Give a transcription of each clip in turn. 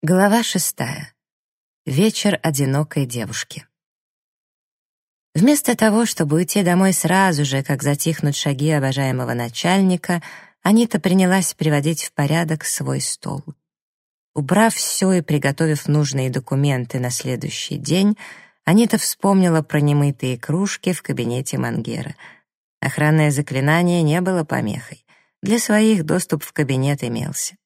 Глава шестая. Вечер одинокой девушки. Вместо того, чтобы уйти домой сразу же, как затихнут шаги обожаемого начальника, Анита принялась приводить в порядок свой стол. Убрав все и приготовив нужные документы на следующий день, Анита вспомнила про немытые кружки в кабинете Мангера. Охранное заклинание не было помехой. Для своих доступ в кабинет имелся.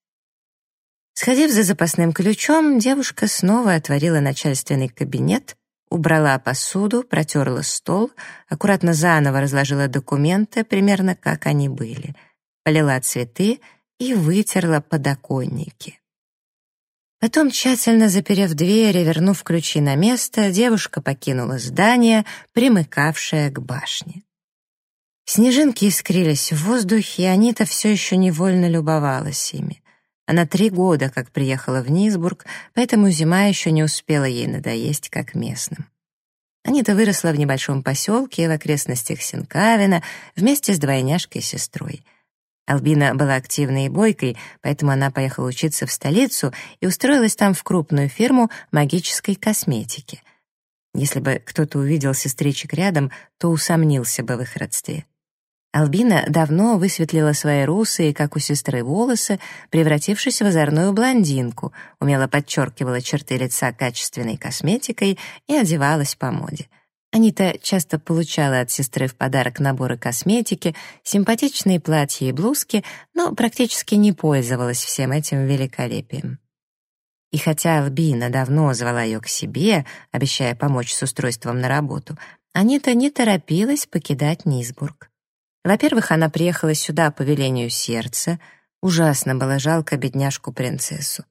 Сходив за запасным ключом, девушка снова отворила начальственный кабинет, убрала посуду, протерла стол, аккуратно заново разложила документы, примерно как они были, полила цветы и вытерла подоконники. Потом, тщательно заперев дверь и вернув ключи на место, девушка покинула здание, примыкавшее к башне. Снежинки искрились в воздухе, и Анита все еще невольно любовалась ими. Она три года как приехала в Низбург, поэтому зима еще не успела ей надоесть как местным. Анита выросла в небольшом поселке в окрестностях Синкавина вместе с двойняшкой-сестрой. Албина была активной и бойкой, поэтому она поехала учиться в столицу и устроилась там в крупную фирму магической косметики. Если бы кто-то увидел сестричек рядом, то усомнился бы в их родстве. Албина давно высветлила свои русые, как у сестры, волосы, превратившись в озорную блондинку, умело подчеркивала черты лица качественной косметикой и одевалась по моде. Анита часто получала от сестры в подарок наборы косметики, симпатичные платья и блузки, но практически не пользовалась всем этим великолепием. И хотя Албина давно звала ее к себе, обещая помочь с устройством на работу, Анита не торопилась покидать Низбург. Во-первых, она приехала сюда по велению сердца. Ужасно было жалко бедняжку-принцессу.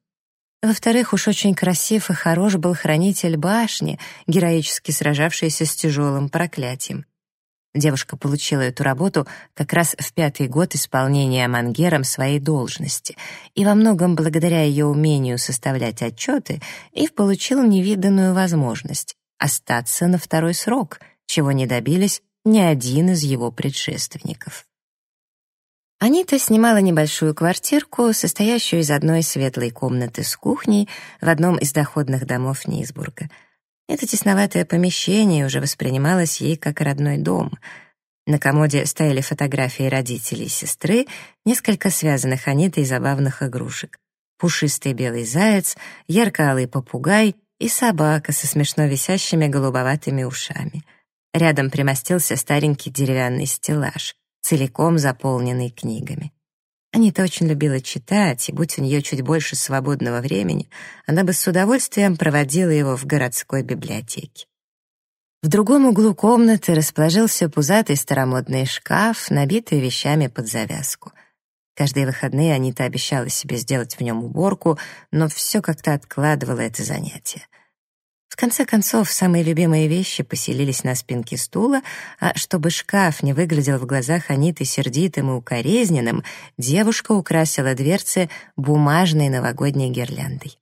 Во-вторых, уж очень красив и хорош был хранитель башни, героически сражавшийся с тяжелым проклятием. Девушка получила эту работу как раз в пятый год исполнения Мангером своей должности, и во многом благодаря ее умению составлять отчеты Ив получил невиданную возможность остаться на второй срок, чего не добились ни один из его предшественников. Анита снимала небольшую квартирку, состоящую из одной светлой комнаты с кухней в одном из доходных домов Низбурга. Это тесноватое помещение уже воспринималось ей как родной дом. На комоде стояли фотографии родителей и сестры, несколько связанных Анитой забавных игрушек. Пушистый белый заяц, ярко-алый попугай и собака со смешно висящими голубоватыми ушами — Рядом примостился старенький деревянный стеллаж, целиком заполненный книгами. Анита очень любила читать, и будь у нее чуть больше свободного времени, она бы с удовольствием проводила его в городской библиотеке. В другом углу комнаты расположился пузатый старомодный шкаф, набитый вещами под завязку. Каждые выходные Анита обещала себе сделать в нем уборку, но все как-то откладывала это занятие. В конце концов, самые любимые вещи поселились на спинке стула, а чтобы шкаф не выглядел в глазах Аниты сердитым и укоризненным, девушка украсила дверцы бумажной новогодней гирляндой.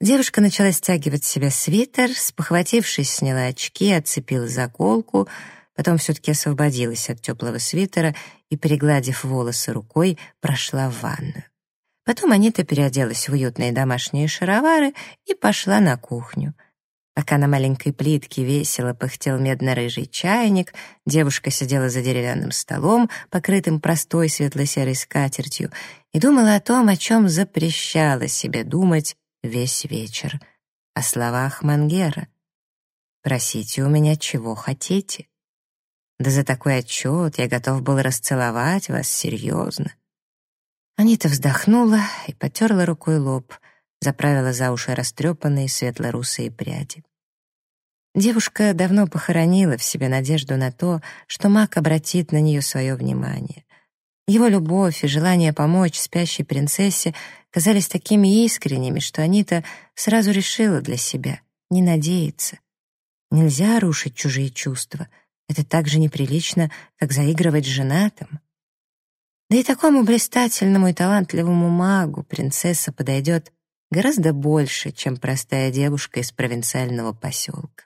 Девушка начала стягивать себе свитер, спохватившись, сняла очки, отцепила заколку, потом все-таки освободилась от теплого свитера и, пригладив волосы рукой, прошла в ванную. Потом Анита переоделась в уютные домашние шаровары и пошла на кухню. Пока на маленькой плитке весело пыхтел медно-рыжий чайник, девушка сидела за деревянным столом, покрытым простой светло-серой скатертью, и думала о том, о чем запрещала себе думать весь вечер. О словах Мангера. «Просите у меня, чего хотите». Да за такой отчет я готов был расцеловать вас серьезно. Анита вздохнула и потерла рукой лоб, заправила за уши растрепанные светло-русые пряди. Девушка давно похоронила в себе надежду на то, что маг обратит на нее свое внимание. Его любовь и желание помочь спящей принцессе казались такими искренними, что Анита сразу решила для себя не надеяться. Нельзя рушить чужие чувства. Это так же неприлично, как заигрывать с женатым. Да и такому блистательному и талантливому магу принцесса подойдет гораздо больше, чем простая девушка из провинциального поселка.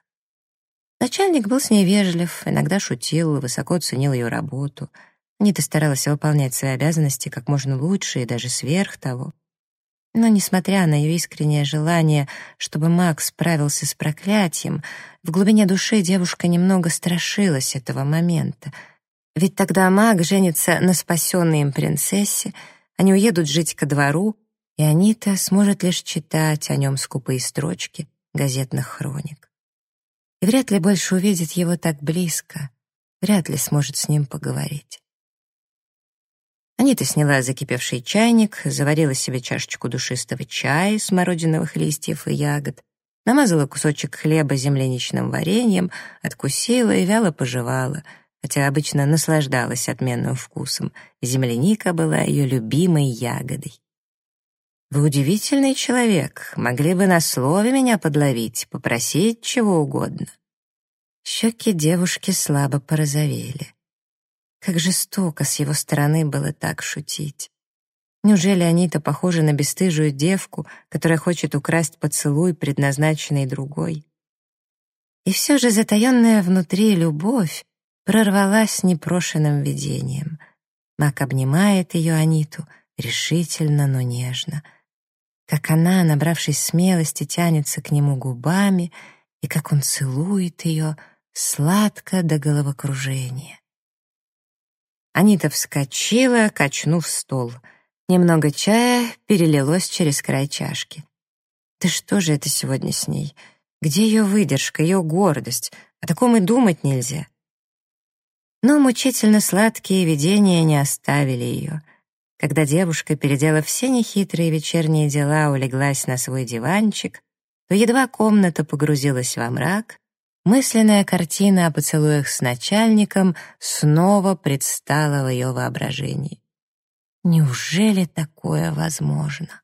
Начальник был с ней вежлив, иногда шутил, высоко ценил ее работу. Анита старалась выполнять свои обязанности как можно лучше и даже сверх того. Но, несмотря на ее искреннее желание, чтобы Макс справился с проклятием, в глубине души девушка немного страшилась этого момента. Ведь тогда маг женится на спасенной им принцессе, они уедут жить ко двору, и Анита сможет лишь читать о нем скупые строчки газетных хроник. И вряд ли больше увидит его так близко, вряд ли сможет с ним поговорить. Анита сняла закипевший чайник, заварила себе чашечку душистого чая, смородиновых листьев и ягод, намазала кусочек хлеба земляничным вареньем, откусила и вяло пожевала, хотя обычно наслаждалась отменным вкусом. Земляника была ее любимой ягодой. «Вы удивительный человек, могли бы на слове меня подловить, попросить чего угодно». Щеки девушки слабо порозовели. Как жестоко с его стороны было так шутить. Неужели Анита похожа на бесстыжую девку, которая хочет украсть поцелуй, предназначенный другой? И все же затаенная внутри любовь прорвалась непрошенным видением. Мак обнимает ее Аниту решительно, но нежно. Как она, набравшись смелости, тянется к нему губами, и как он целует ее сладко до головокружения. Анита вскочила, качнув стол. Немного чая перелилось через край чашки. Да что же это сегодня с ней? Где ее выдержка, ее гордость? О таком и думать нельзя. Но мучительно сладкие видения не оставили ее. Когда девушка, переделав все нехитрые вечерние дела, улеглась на свой диванчик, то едва комната погрузилась во мрак, Мысленная картина о поцелуях с начальником снова предстала в ее воображении. Неужели такое возможно?